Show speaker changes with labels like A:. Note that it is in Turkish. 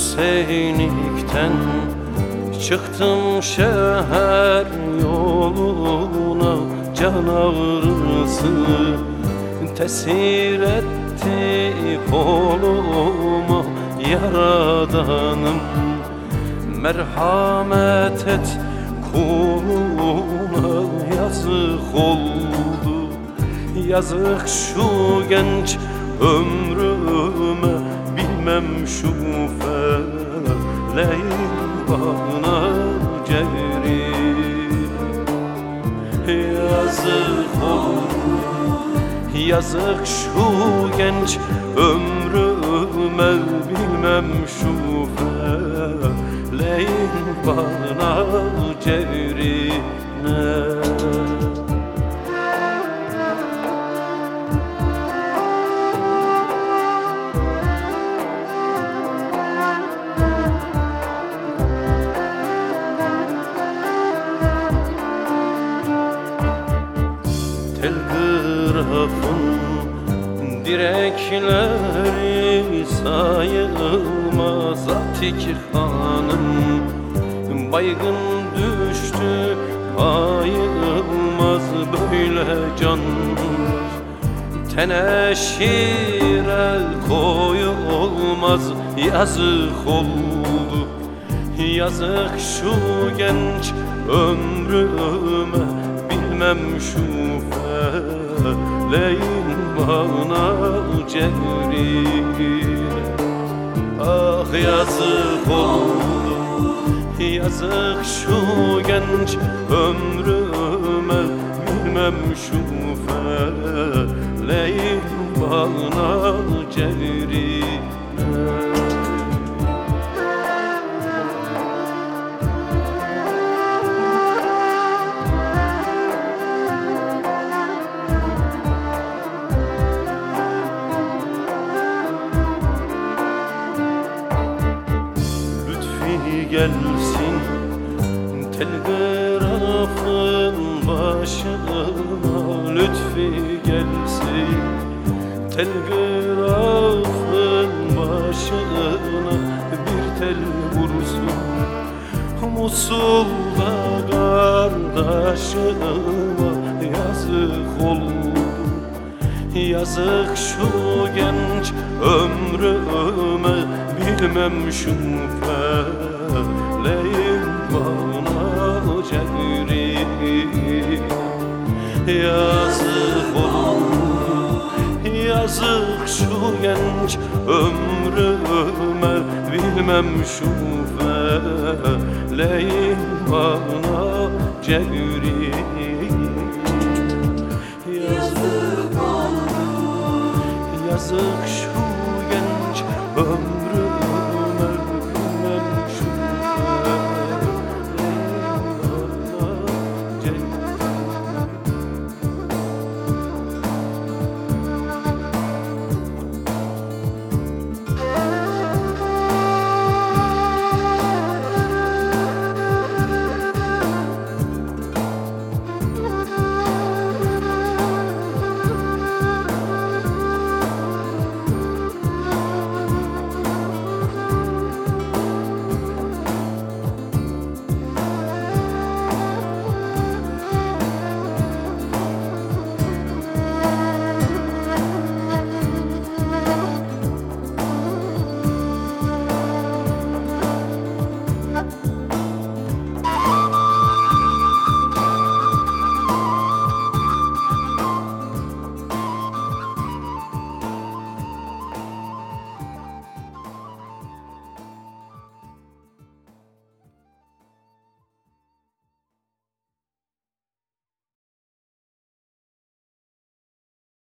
A: Seynik'ten Çıktım şehir yoluna. Can ağrısı tesir etti koluma. Yaradanım merhamet et kuluna. Yazık oldu yazık şu genç ömrüme. Bilmem şu feleğin bana cevri Yazık oldu yazık şu genç ömrüme Bilmem şu feleğin bana cevrine Telgrafın direkleri sayılmaz. Atik hanım baygın düştü Ayılmaz. Böyle can Teneşir el koyulmaz. Yazık oldu Yazık şu genç ömrüme Bilmem şu feleğin bana cevrine Ah yazık oldu Yazık şu genç ömrüme. Bilmem şu feleğin bana cevrine Gelsin. Telgrafın başına Lütfi gelsin. Telgrafın başına Bir tel vursun. Musul'da kardeşime yazık oldu Yazık şu genç ömrüme Bilmem şu feleğin bana cevri. Yazık oldu Yazık şu genç ömrüme Bilmem şu feleğin bana cevri yazık şu genç ömür